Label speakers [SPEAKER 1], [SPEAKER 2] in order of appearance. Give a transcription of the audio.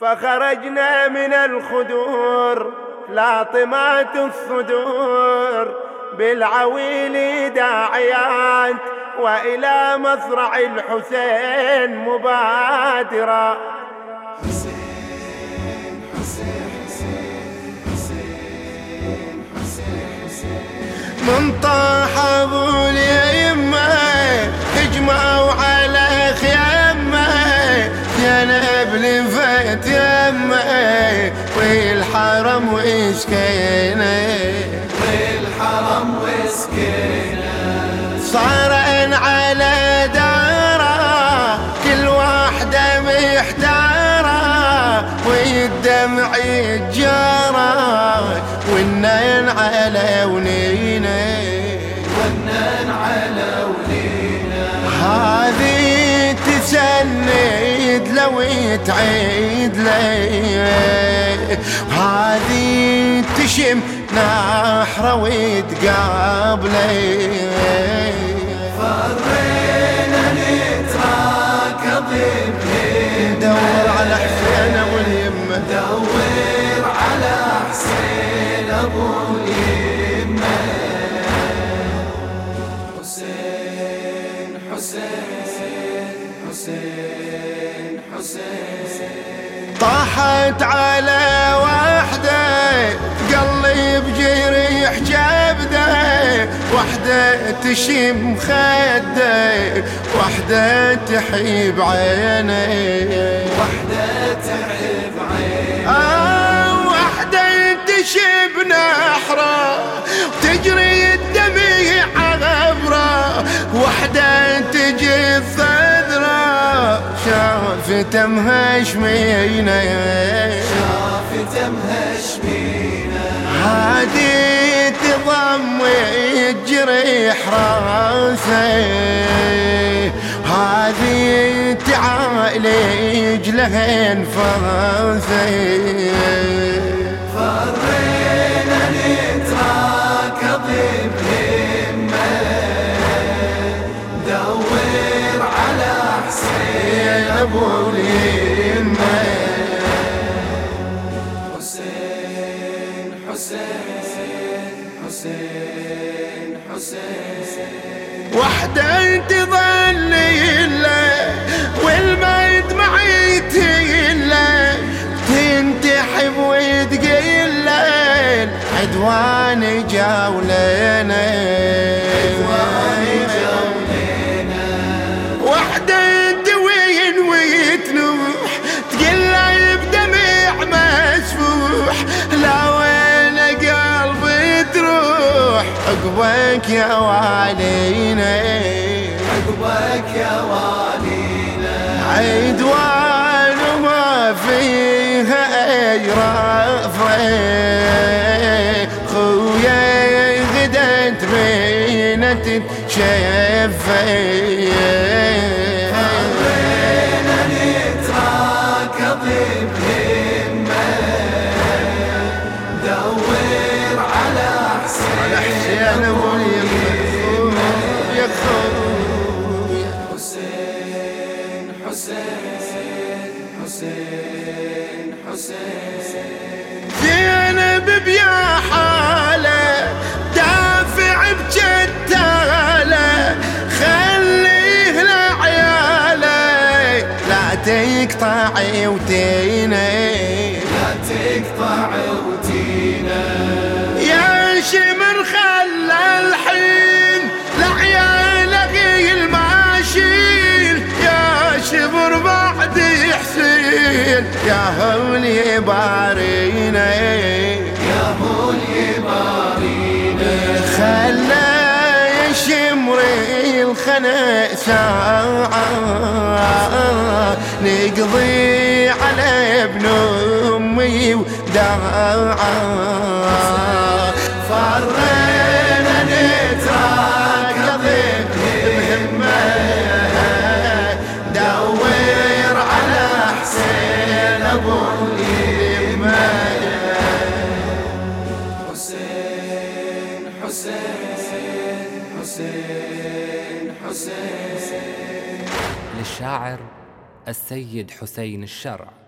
[SPEAKER 1] فخرجنا من الخدور لاطمات الصدور. بالعويل داعيات وإلى مصرع الحسين مبادرة. حسين حسين حسين حسين حسين حسين من طاح والحرم وسكينة.
[SPEAKER 2] والحرم وسكينة.
[SPEAKER 1] صار على دارة كل واحدة محتارة والدمع يتجارى والنين على ونينا
[SPEAKER 2] والنين على ونينا
[SPEAKER 1] هذه تسند لو تعيد لي هذه تشم نحرة وتقابلي
[SPEAKER 2] فرينا نتراكض بهم
[SPEAKER 1] دور على حسين ابو اليمه.
[SPEAKER 2] دور على حسين ابو اليمه. حسين حسين حسين حسين.
[SPEAKER 1] طاحت على وحدة قلبي بجريح جبدة. وحدة تشم خدة وحدة تحيب عينه
[SPEAKER 2] وحدة تحب عين
[SPEAKER 1] آه وحدة تشب نحرة تجري الدمع عبره وحدة تجي شافته مهشمينه
[SPEAKER 2] شافته مهشمينه
[SPEAKER 1] هادي تضم الجريح راسه هذه تعالج له انفاسه
[SPEAKER 2] فرينا حسين حسين حسين.
[SPEAKER 1] وحدة تظل له والميت معي تله تنتحب وتقيل له عدوان جولنا عقبك يا والينا.
[SPEAKER 2] عقبك يا والينا.
[SPEAKER 1] عدوان ما فيها أي خويا غدت بينة شفه تقطعي وتيني
[SPEAKER 2] لا تقطع وتينا
[SPEAKER 1] يا شمر خلى الحين لعياله الماشيل يا شبر بعد حسين يا هولي بارينا
[SPEAKER 2] يا هو اليبارينا
[SPEAKER 1] خلى يشمري الخنا ساعة. نقضي على ابن أمي وداعة فرينا نتراكض بهمة دور على حسين أبو اليمه
[SPEAKER 2] حسين حسين حسين حسين.
[SPEAKER 3] للشاعر السيد حسين الشرع.